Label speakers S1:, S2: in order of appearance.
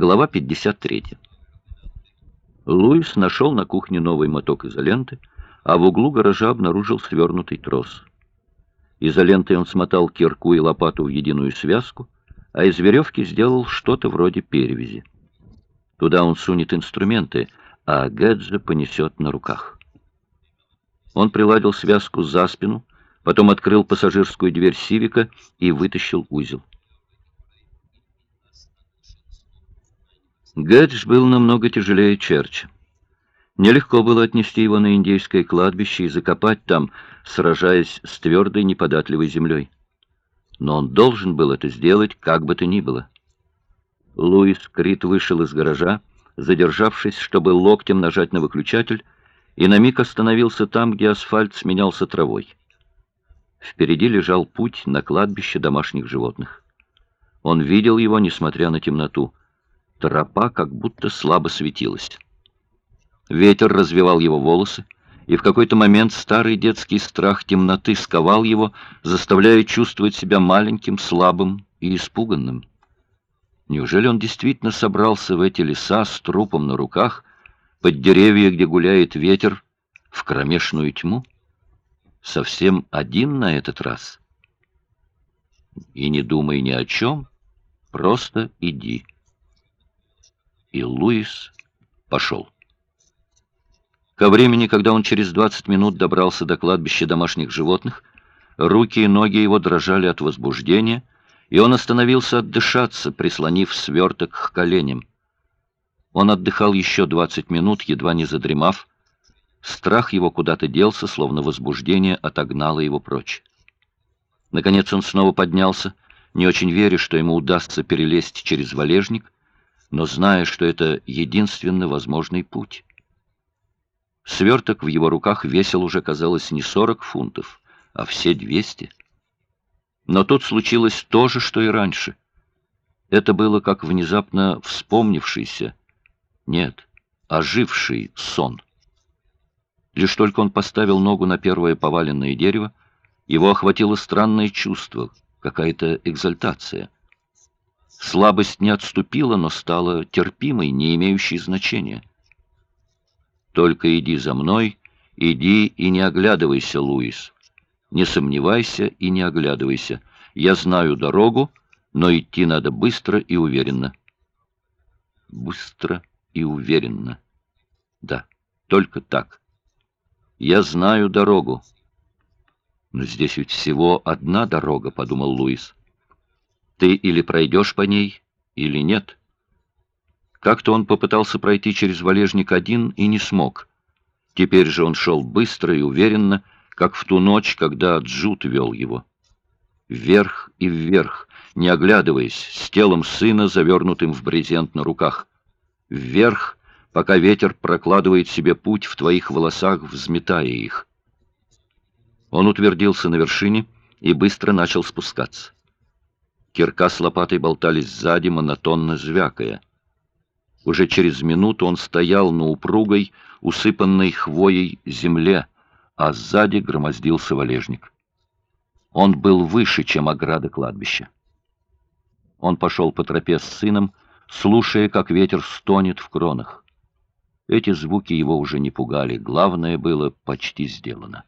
S1: Глава 53. Луис нашел на кухне новый моток изоленты, а в углу гаража обнаружил свернутый трос. Изолентой он смотал кирку и лопату в единую связку, а из веревки сделал что-то вроде перевязи. Туда он сунет инструменты, а Гэджа понесет на руках. Он приладил связку за спину, потом открыл пассажирскую дверь Сивика и вытащил узел. Гэдж был намного тяжелее Черча. Нелегко было отнести его на индейское кладбище и закопать там, сражаясь с твердой неподатливой землей. Но он должен был это сделать, как бы то ни было. Луис Крит вышел из гаража, задержавшись, чтобы локтем нажать на выключатель, и на миг остановился там, где асфальт сменялся травой. Впереди лежал путь на кладбище домашних животных. Он видел его, несмотря на темноту. Тропа как будто слабо светилась. Ветер развивал его волосы, и в какой-то момент старый детский страх темноты сковал его, заставляя чувствовать себя маленьким, слабым и испуганным. Неужели он действительно собрался в эти леса с трупом на руках, под деревья, где гуляет ветер, в кромешную тьму? Совсем один на этот раз? И не думай ни о чем, просто иди и Луис пошел. Ко времени, когда он через 20 минут добрался до кладбища домашних животных, руки и ноги его дрожали от возбуждения, и он остановился отдышаться, прислонив сверток к коленям. Он отдыхал еще 20 минут, едва не задремав. Страх его куда-то делся, словно возбуждение отогнало его прочь. Наконец он снова поднялся, не очень веря, что ему удастся перелезть через валежник, но зная, что это единственно возможный путь. Сверток в его руках весил уже, казалось, не 40 фунтов, а все 200. Но тут случилось то же, что и раньше. Это было как внезапно вспомнившийся, нет, оживший сон. Лишь только он поставил ногу на первое поваленное дерево, его охватило странное чувство, какая-то экзальтация — Слабость не отступила, но стала терпимой, не имеющей значения. «Только иди за мной, иди и не оглядывайся, Луис. Не сомневайся и не оглядывайся. Я знаю дорогу, но идти надо быстро и уверенно». «Быстро и уверенно. Да, только так. Я знаю дорогу». «Но здесь ведь всего одна дорога», — подумал Луис. Ты или пройдешь по ней, или нет. Как-то он попытался пройти через валежник один и не смог. Теперь же он шел быстро и уверенно, как в ту ночь, когда Джуд вел его. Вверх и вверх, не оглядываясь, с телом сына, завернутым в брезент на руках. Вверх, пока ветер прокладывает себе путь в твоих волосах, взметая их. Он утвердился на вершине и быстро начал спускаться. Кирка с лопатой болтались сзади, монотонно звякая. Уже через минуту он стоял на упругой, усыпанной хвоей земле, а сзади громоздился валежник. Он был выше, чем ограда кладбища. Он пошел по тропе с сыном, слушая, как ветер стонет в кронах. Эти звуки его уже не пугали, главное было почти сделано.